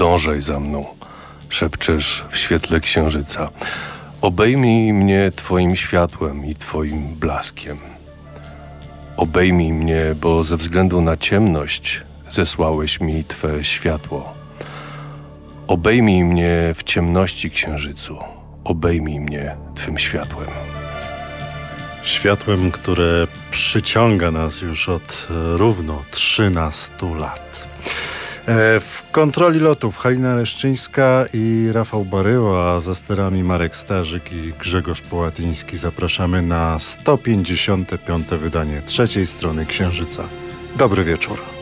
Podążaj za mną, szepczesz w świetle księżyca. Obejmij mnie Twoim światłem i Twoim blaskiem. Obejmij mnie, bo ze względu na ciemność zesłałeś mi Twe światło. Obejmij mnie w ciemności księżycu. Obejmij mnie Twym światłem. Światłem, które przyciąga nas już od równo 13 lat. E, w kontroli lotów Halina Leszczyńska i Rafał Baryła, za sterami Marek Starzyk i Grzegorz Połatyński zapraszamy na 155. wydanie trzeciej strony Księżyca. Dobry wieczór.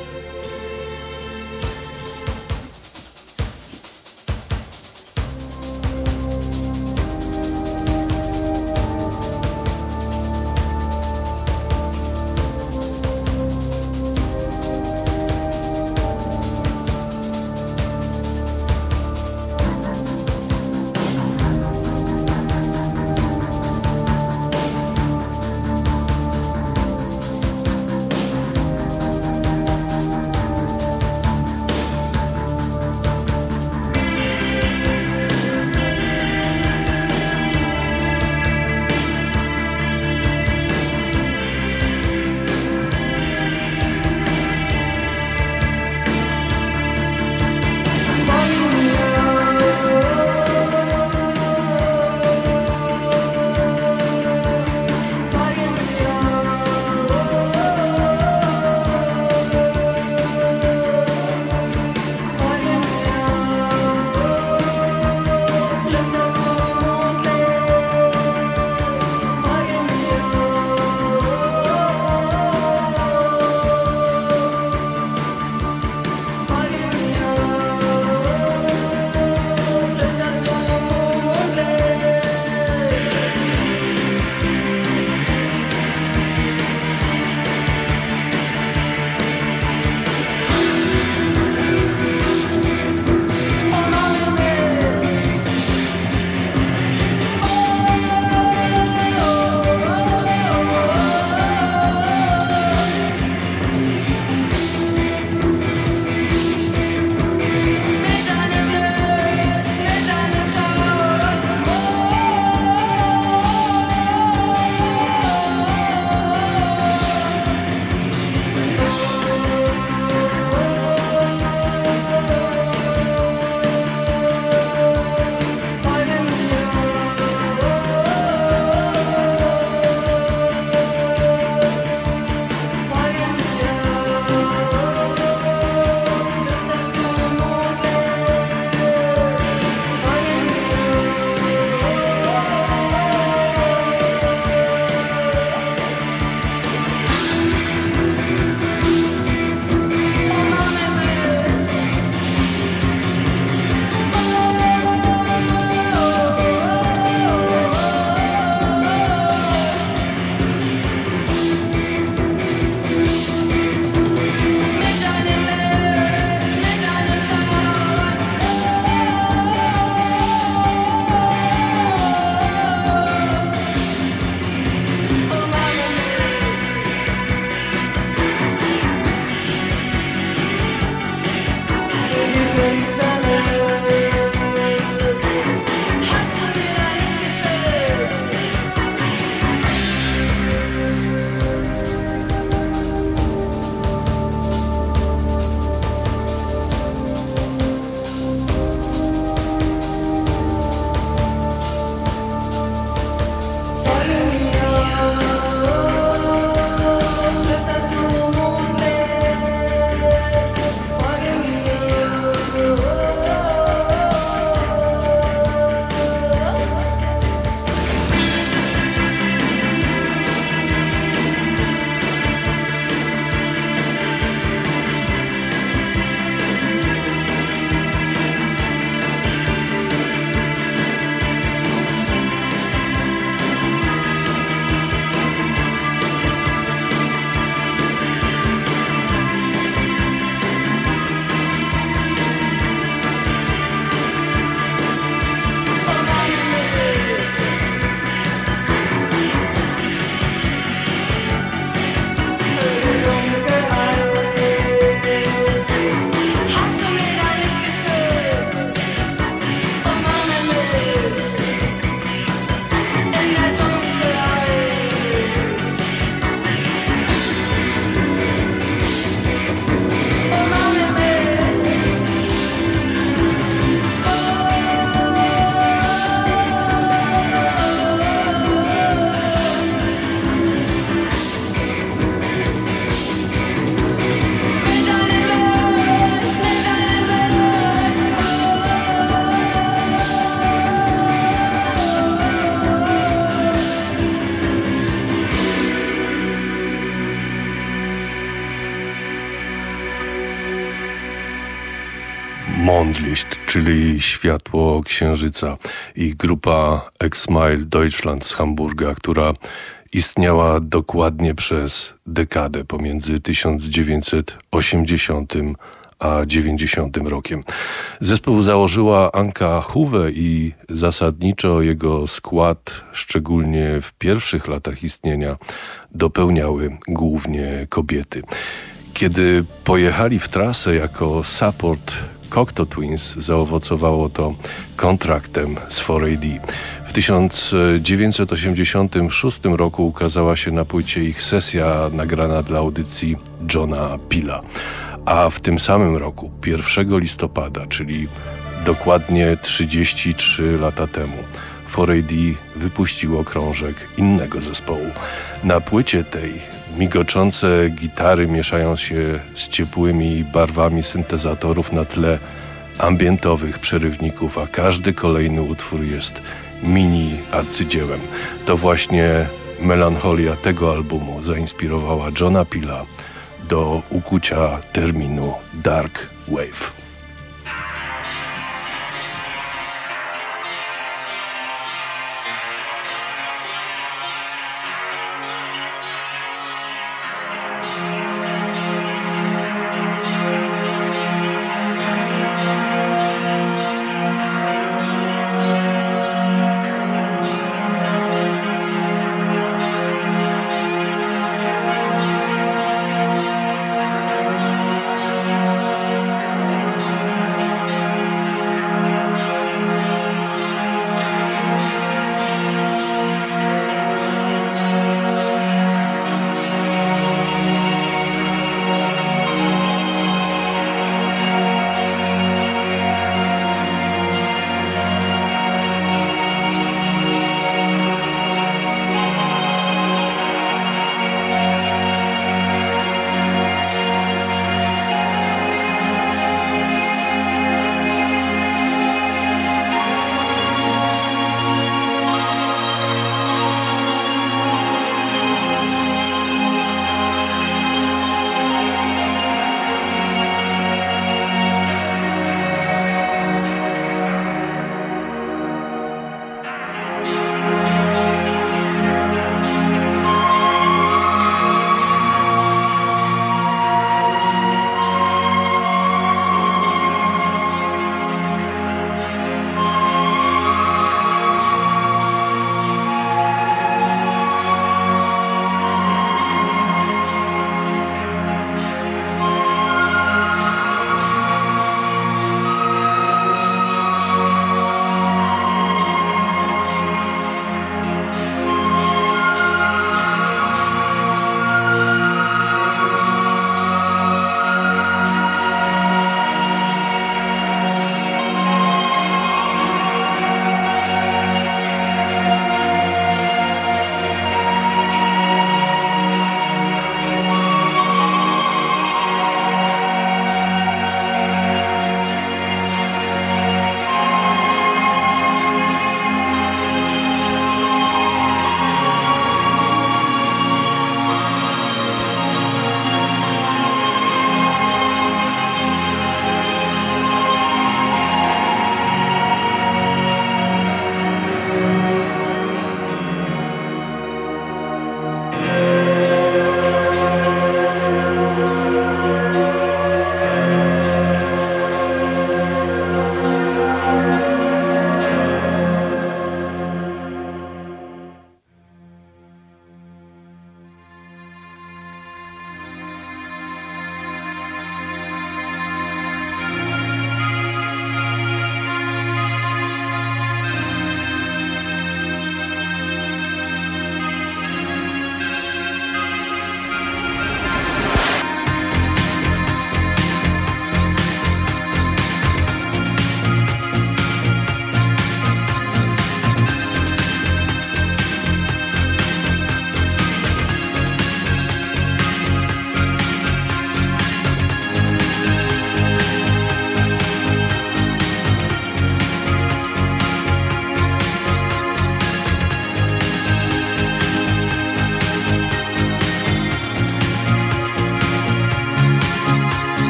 Światło księżyca. Ich grupa Exmile Deutschland z Hamburga, która istniała dokładnie przez dekadę pomiędzy 1980 a 90 rokiem. Zespół założyła Anka Huwe i zasadniczo jego skład, szczególnie w pierwszych latach istnienia, dopełniały głównie kobiety. Kiedy pojechali w trasę jako support Cocteau Twins zaowocowało to kontraktem z 4AD. W 1986 roku ukazała się na płycie ich sesja nagrana dla audycji Johna Pila. A w tym samym roku, 1 listopada, czyli dokładnie 33 lata temu, 4AD wypuściło krążek innego zespołu. Na płycie tej migoczące gitary mieszają się z ciepłymi barwami syntezatorów na tle ambientowych przerywników, a każdy kolejny utwór jest mini arcydziełem. To właśnie melancholia tego albumu zainspirowała Johna Pila do ukucia terminu Dark Wave.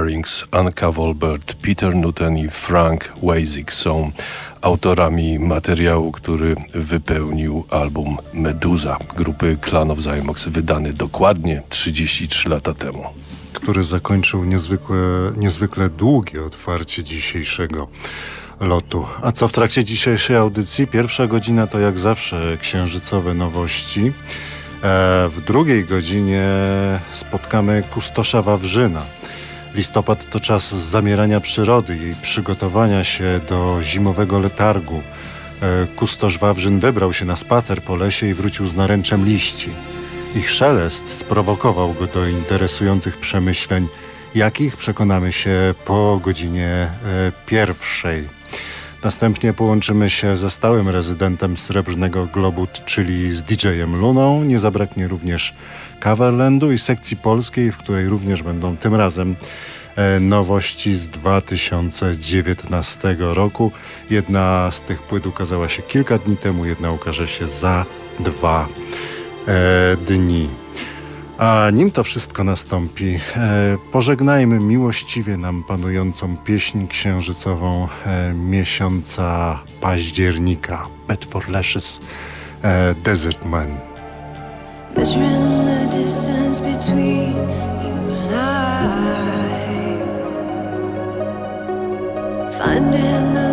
Ronnie Merrings, Anka Wolbert, Peter Newton i Frank Weisig są autorami materiału, który wypełnił album Meduza grupy Clan of Zymox, wydany dokładnie 33 lata temu. Który zakończył niezwykle, niezwykle długie otwarcie dzisiejszego lotu. A co w trakcie dzisiejszej audycji? Pierwsza godzina to jak zawsze księżycowe nowości. E, w drugiej godzinie spotkamy Kustosza Wawrzyna Listopad to czas zamierania przyrody i przygotowania się do zimowego letargu. E, kustosz Wawrzyn wybrał się na spacer po lesie i wrócił z naręczem liści. Ich szelest sprowokował go do interesujących przemyśleń, jakich przekonamy się po godzinie e, pierwszej. Następnie połączymy się ze stałym rezydentem Srebrnego Globu, czyli z DJ-em Luną. Nie zabraknie również Coverlandu i sekcji polskiej, w której również będą tym razem e, nowości z 2019 roku. Jedna z tych płyt ukazała się kilka dni temu, jedna ukaże się za dwa e, dni. A nim to wszystko nastąpi, e, pożegnajmy miłościwie nam panującą pieśń księżycową e, miesiąca października. Bedford Lashes, e, Desert Man. Finding the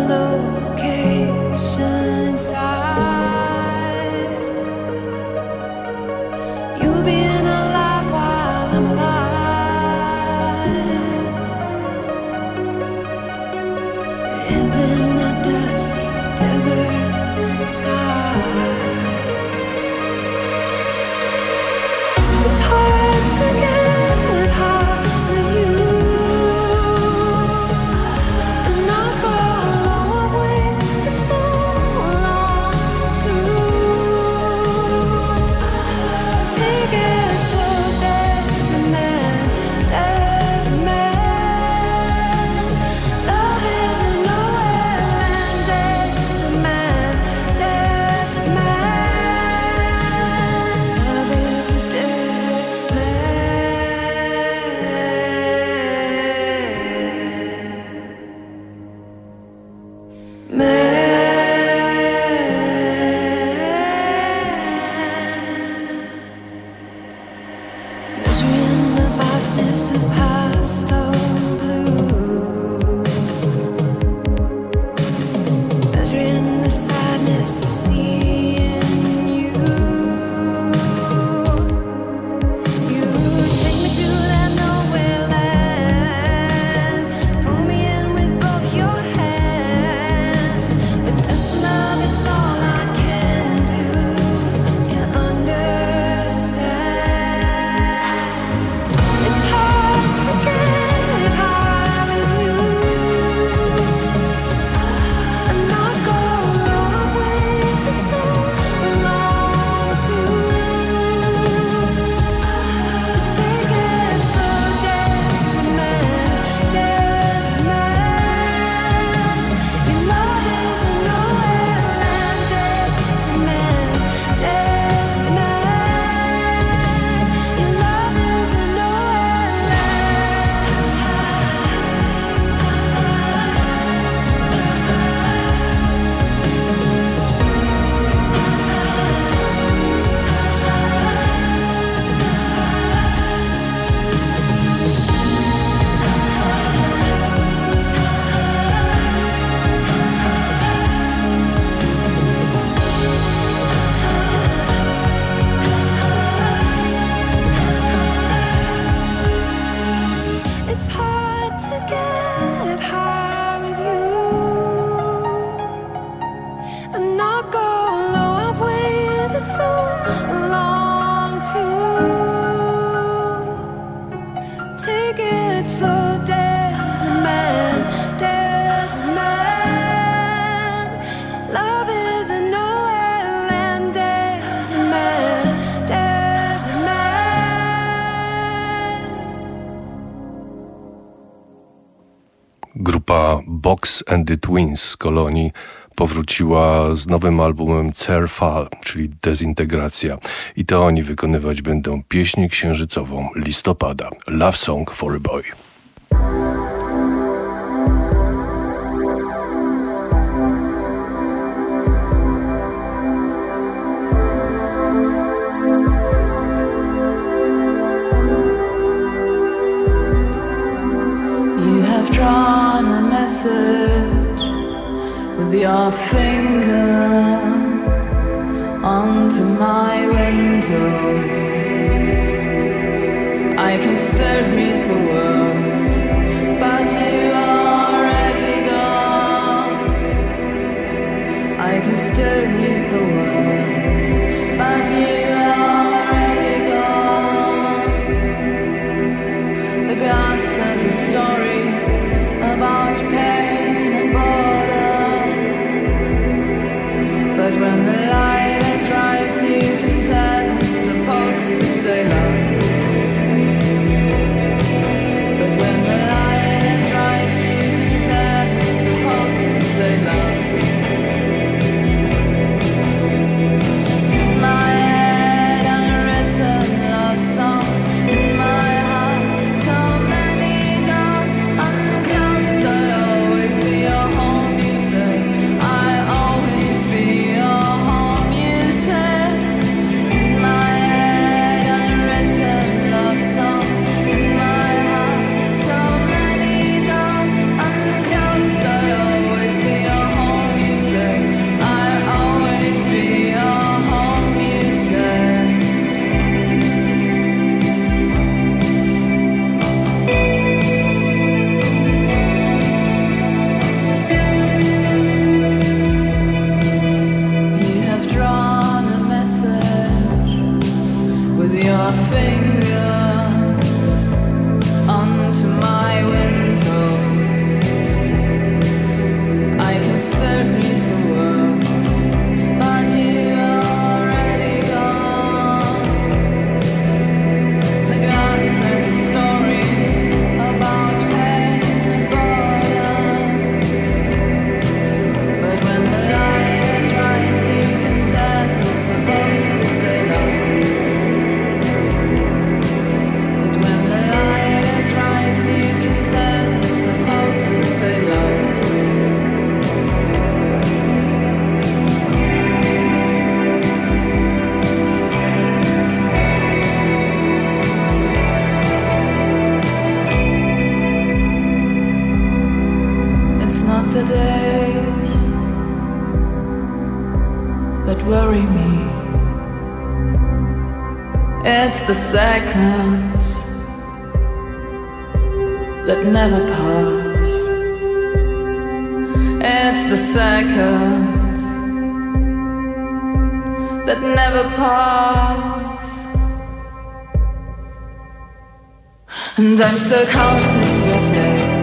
and the Twins z Kolonii powróciła z nowym albumem Fall, czyli Dezintegracja. I to oni wykonywać będą pieśń księżycową listopada. Love Song for a Boy. drawn a message with your finger onto my window. I can still seconds that never pass. It's the seconds that never pass. And I'm still counting the days.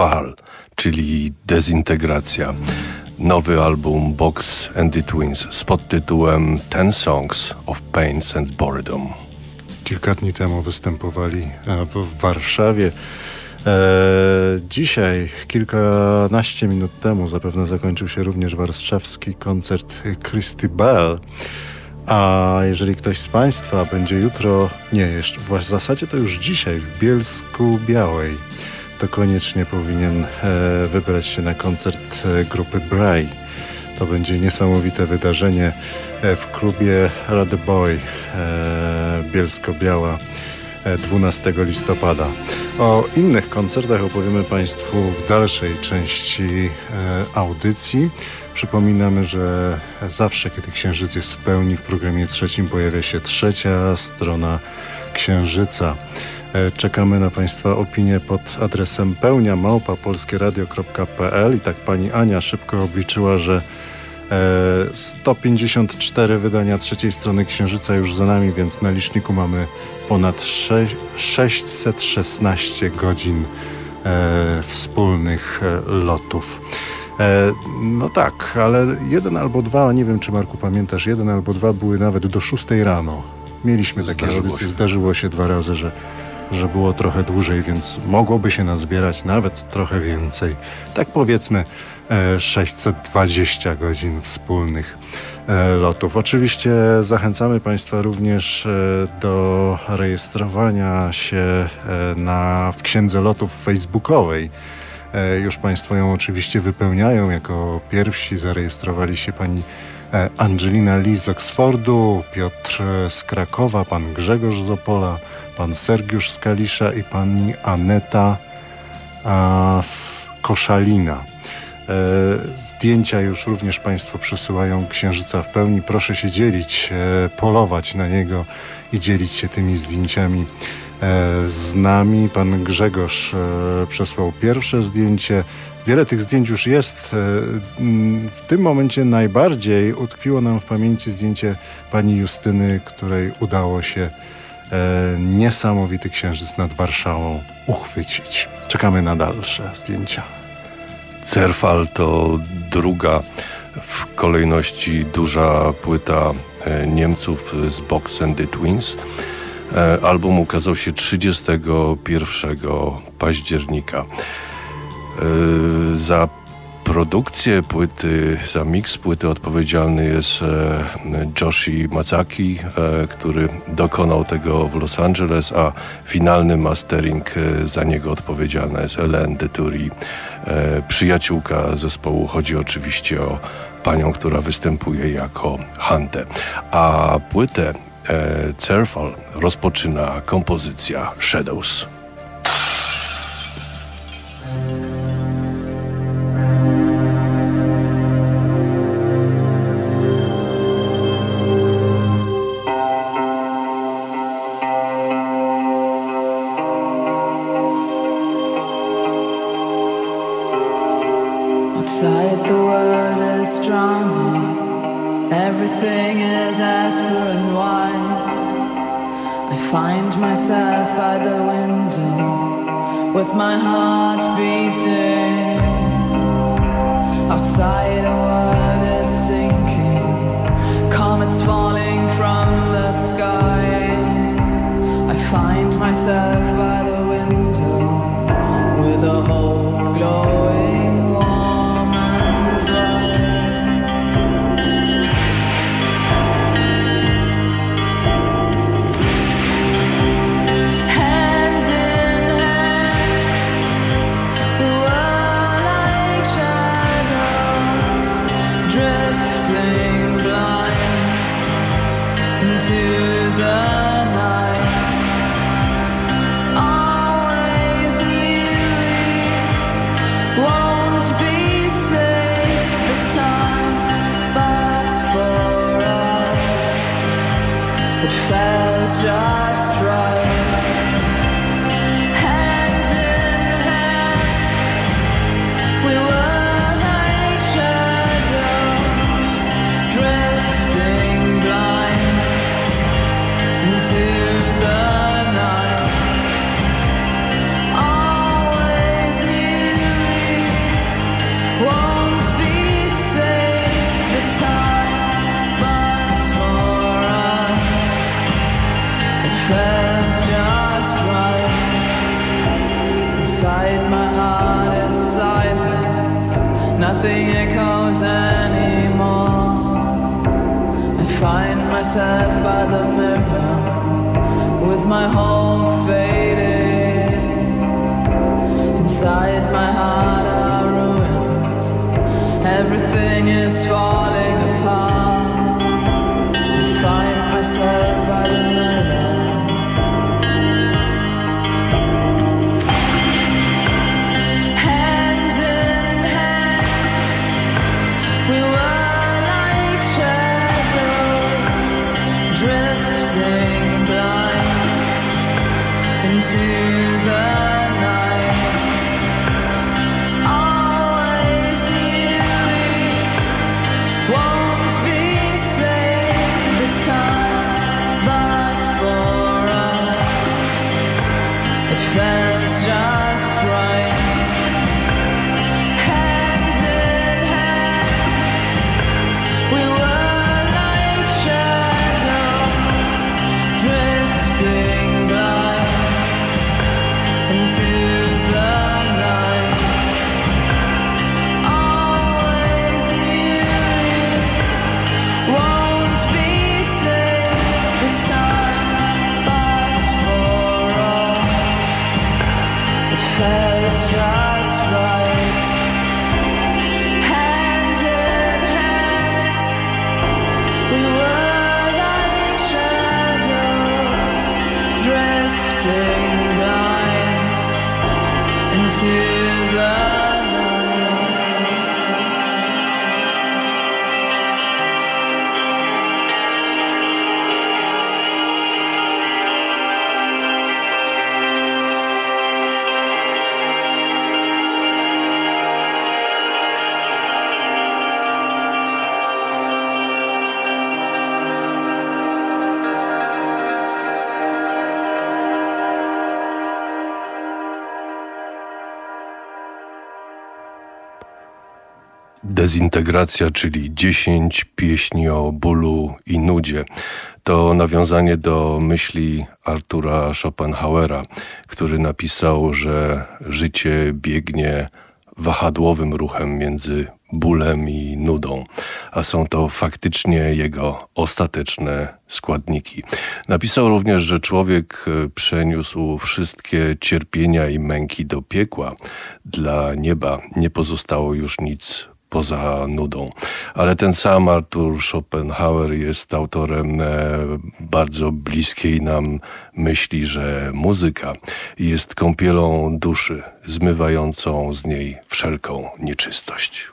Cerfal, czyli dezintegracja. Nowy album Box and the Twins z podtytułem Ten Songs of Pains and Boredom. Kilka dni temu występowali e, w, Warszawie. E, dzisiaj, kilkanaście minut temu, zapewne zakończył się również warszawski koncert Christy Bell. A jeżeli ktoś z Państwa będzie jutro, nie, jeszcze w zasadzie to już dzisiaj w Bielsku Białej, to koniecznie powinien e, wybrać się na koncert e, grupy Bray. To będzie niesamowite wydarzenie e, w klubie Rady Boy Bielsko-Biała e, 12 listopada. O innych koncertach opowiemy Państwu w dalszej części audycji. Przypominamy, że zawsze, kiedy Księżyc jest w pełni, w programie trzecim pojawia się trzecia strona Księżyca. E, Czekamy na Państwa opinie pod adresem pełnia małpa polskieradio.pl i tak Pani Ania szybko obliczyła, że e, 154 wydania trzeciej strony Księżyca już za nami, więc na liczniku mamy ponad sze- 616 godzin e, wspólnych e, lotów. E, no tak, ale jeden albo dwa, nie wiem czy Marku pamiętasz, jeden albo dwa były nawet do 6 rano. Mieliśmy takie Zdarzyło audycje, się. zdarzyło się dwa razy, że, że było trochę dłużej, więc mogłoby się nazbierać nawet trochę więcej. Tak powiedzmy e, 620 godzin wspólnych e, lotów. Oczywiście zachęcamy Państwa również e, do rejestrowania się e, na, w Księdze Lotów Facebookowej. E, Już Państwo ją oczywiście wypełniają. Jako pierwsi zarejestrowali się pani e, Angelina Lee z Oksfordu, Piotr z Krakowa, pan Grzegorz z Opola, pan Sergiusz z Kalisza i pani Aneta a, z Koszalina. E, Zdjęcia już również Państwo przesyłają Księżyca w pełni. Proszę się dzielić, e, polować na niego i dzielić się tymi zdjęciami e, z nami. Pan Grzegorz przesłał pierwsze zdjęcie. Wiele tych zdjęć już jest. W tym momencie najbardziej utkwiło nam w pamięci zdjęcie pani Justyny, której udało się niesamowity księżyc nad Warszawą uchwycić. Czekamy na dalsze zdjęcia. Cerfal to druga w kolejności duża płyta e, Niemców z Box and the Twins. E, Album ukazał się 31 października. E, Za produkcję płyty, za miks płyty odpowiedzialny jest e, Joshi Mazaki, e, który dokonał tego w Los Angeles, a finalny mastering e, za niego odpowiedzialna jest Hélène de Turi, przyjaciółka zespołu. Chodzi oczywiście o panią, która występuje jako Hante. A płytę Cerfal rozpoczyna kompozycja Shadows. It felt just myself by the mirror with my hope fading. Inside my Dezintegracja, czyli 10 pieśni o bólu i nudzie. To nawiązanie do myśli Artura Schopenhauera, który napisał, że życie biegnie wahadłowym ruchem między bólem i nudą, a są to faktycznie jego ostateczne składniki. Napisał również, że człowiek e, przeniósł wszystkie cierpienia i męki do piekła. Dla nieba nie pozostało już nic poza nudą. Ale ten sam Artur Schopenhauer jest autorem e, bardzo bliskiej nam myśli, że muzyka jest kąpielą duszy, zmywającą z niej wszelką nieczystość.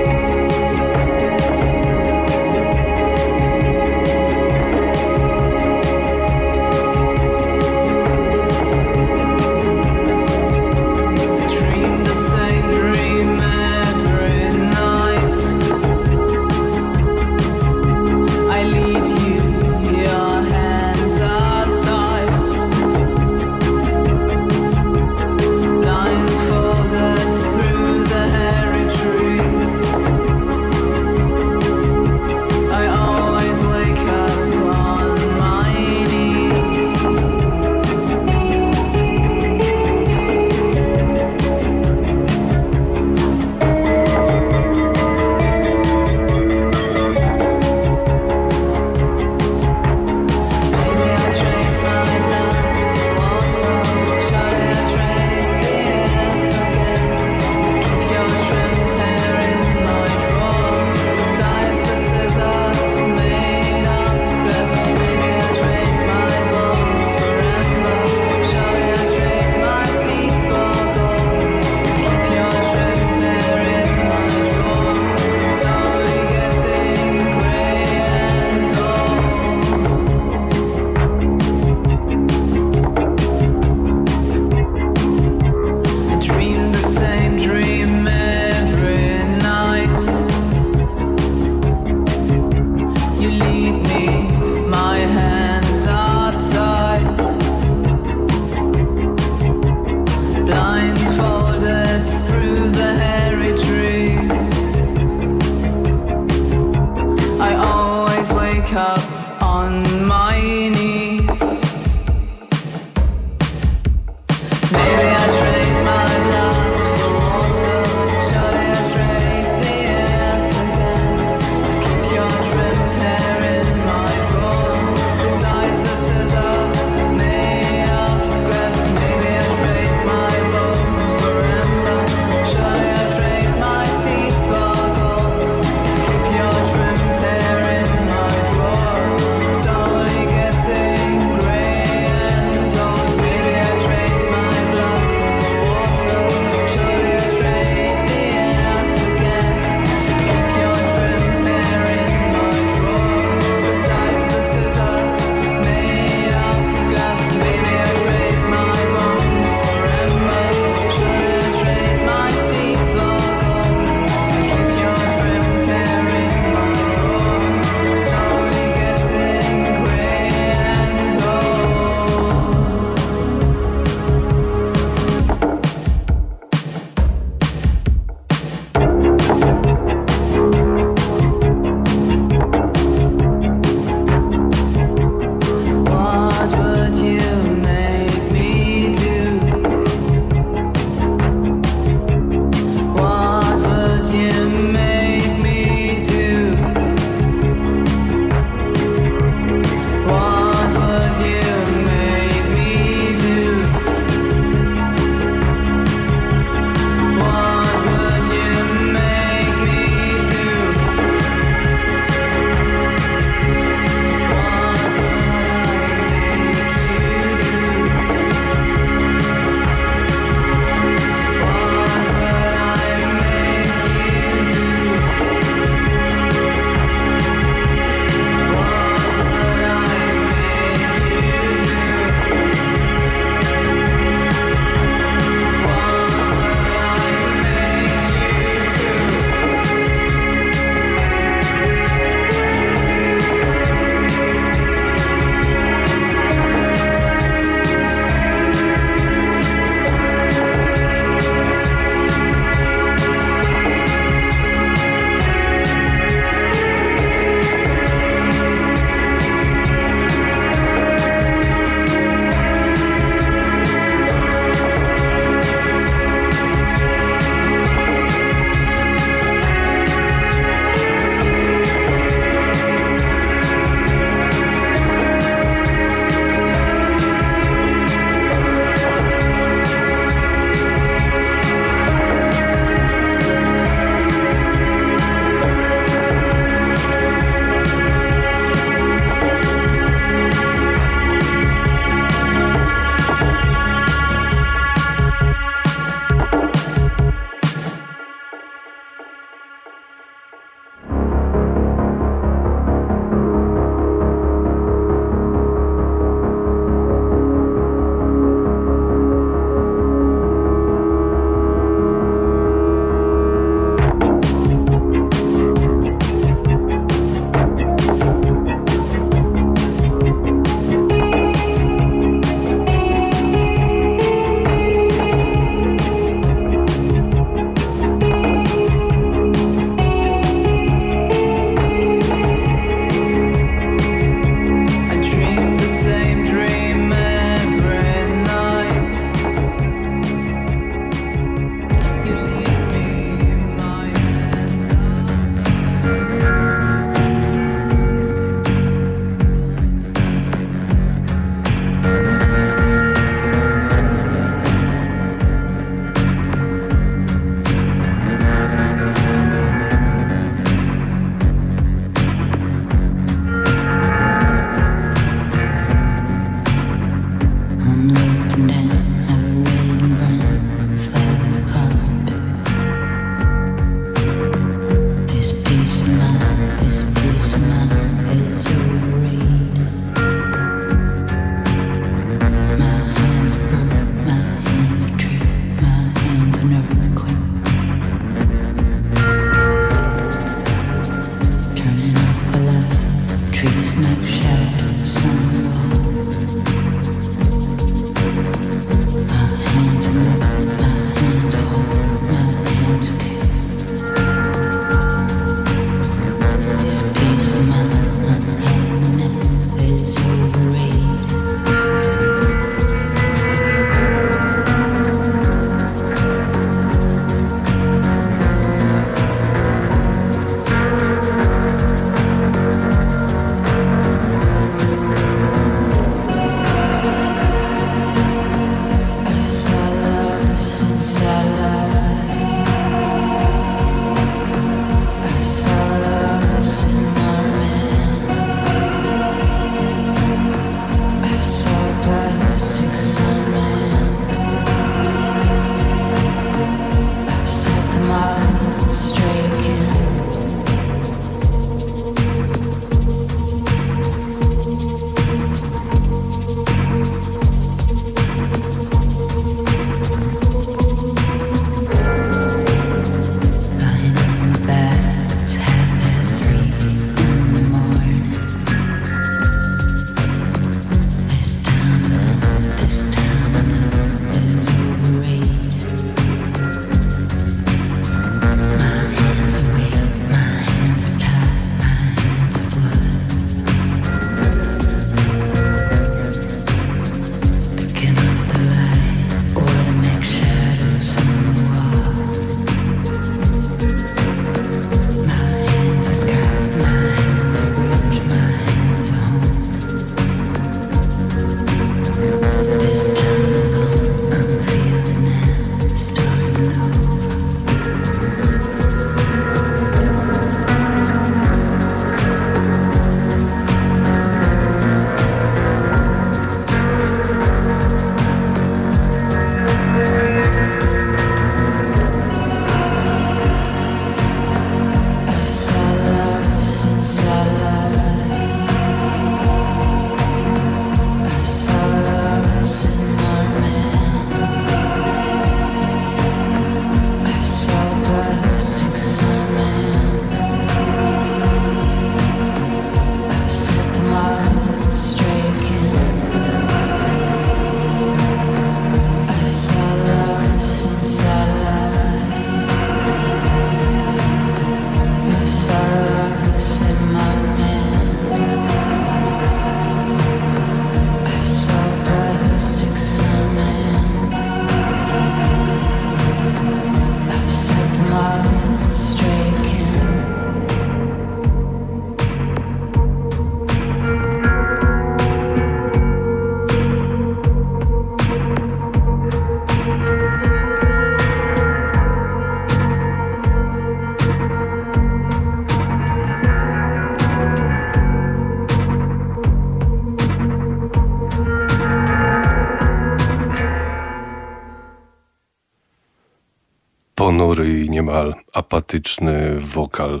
Ponury i niemal apatyczny wokal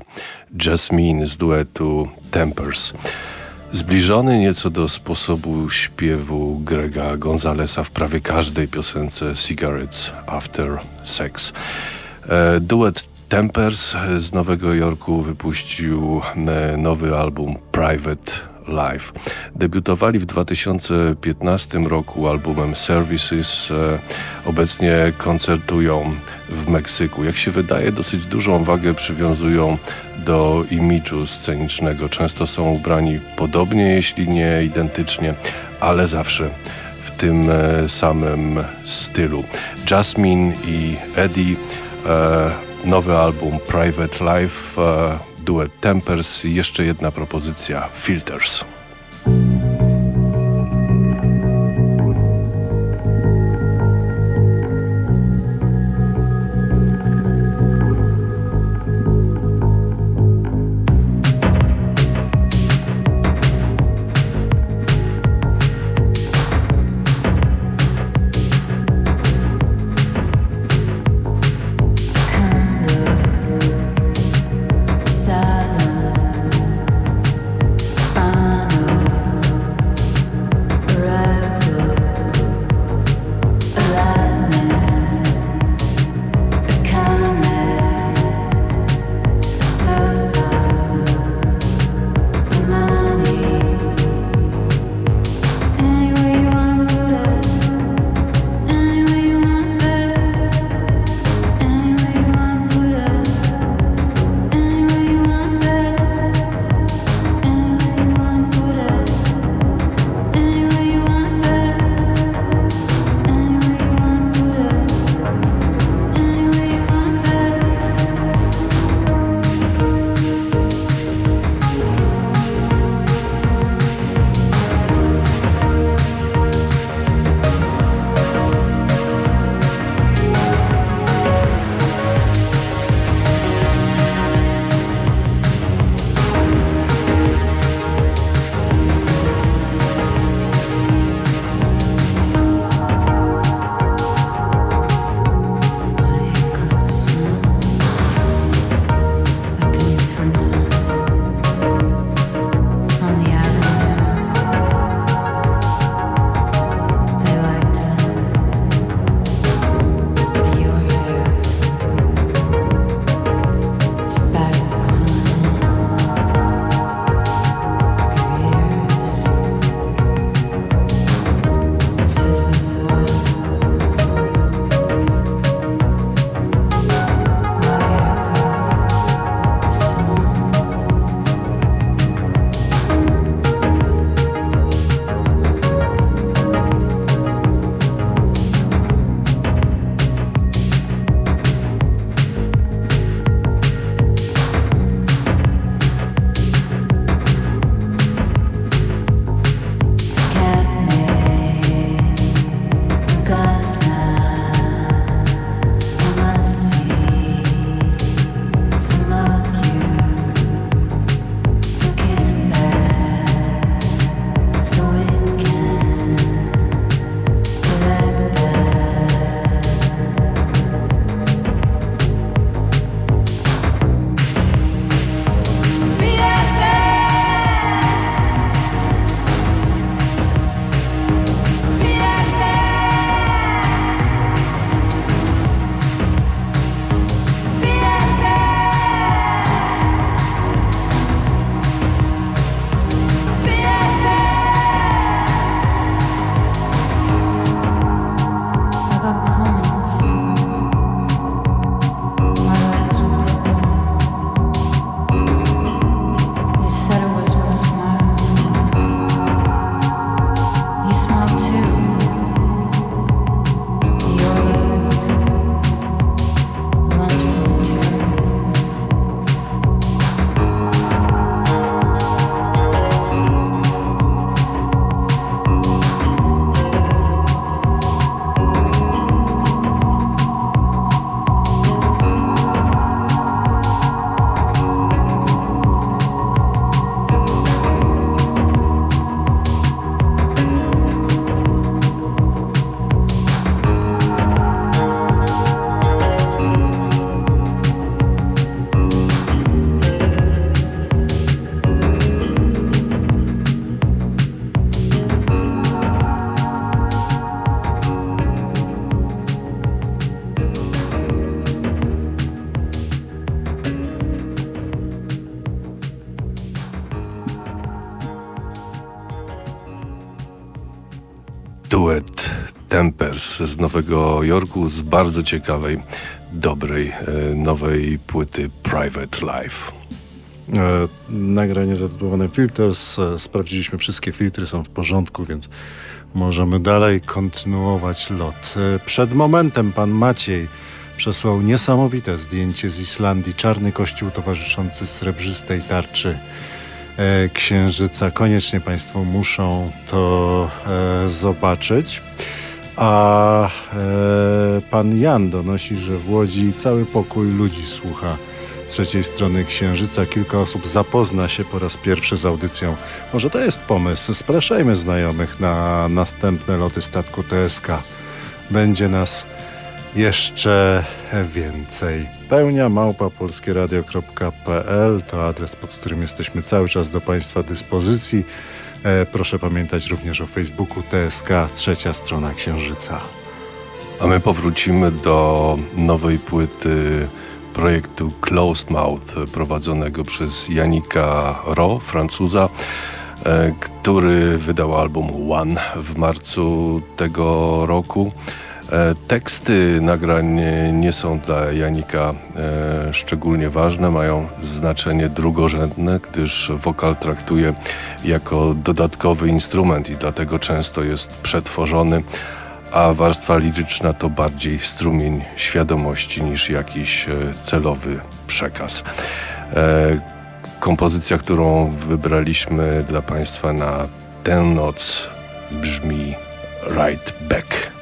Jasmine z duetu Tempers. Zbliżony nieco do sposobu śpiewu Grega Gonzalesa w prawie każdej piosence Cigarettes After Sex. E, Duet Tempers z Nowego Jorku wypuścił e, nowy album Private Life. Debiutowali w 2015 roku albumem Services. E, Obecnie koncertują w Meksyku. Jak się wydaje, dosyć dużą wagę przywiązują do imidżu scenicznego. Często są ubrani podobnie, jeśli nie identycznie, ale zawsze w tym e, samym stylu. Jasmine i Eddie, e, nowy album Private Life, e, duet Tempers i jeszcze jedna propozycja Filters. Nowego Jorku z bardzo ciekawej, dobrej, e, nowej płyty Private Life. E, nagranie zatytułowane Filters. E, sprawdziliśmy wszystkie filtry, są w porządku, więc możemy dalej kontynuować lot. Przed momentem pan Maciej przesłał niesamowite zdjęcie z Islandii. Czarny kościół towarzyszący srebrzystej tarczy księżyca. Koniecznie państwo muszą to zobaczyć. A e, pan Jan donosi, że w Łodzi cały pokój ludzi słucha trzeciej strony Księżyca. Kilka osób zapozna się po raz pierwszy z audycją. Może to jest pomysł. Spraszajmy znajomych na następne loty statku TSK. Będzie nas jeszcze więcej. Pełnia małpa polskieradio.pl to adres, pod którym jesteśmy cały czas do Państwa dyspozycji. E, proszę pamiętać również o Facebooku TSK, trzecia strona Księżyca. A my powrócimy do nowej płyty projektu Closed Mouth prowadzonego przez Janika Ro, Francuza, e, który wydał album One w marcu tego roku. E, Teksty nagrań nie są dla Janika e, szczególnie ważne, mają znaczenie drugorzędne, gdyż wokal traktuje jako dodatkowy instrument i dlatego często jest przetworzony, a warstwa liryczna to bardziej strumień świadomości niż jakiś e, celowy przekaz. Kompozycja, którą wybraliśmy dla Państwa na tę noc brzmi Right Back.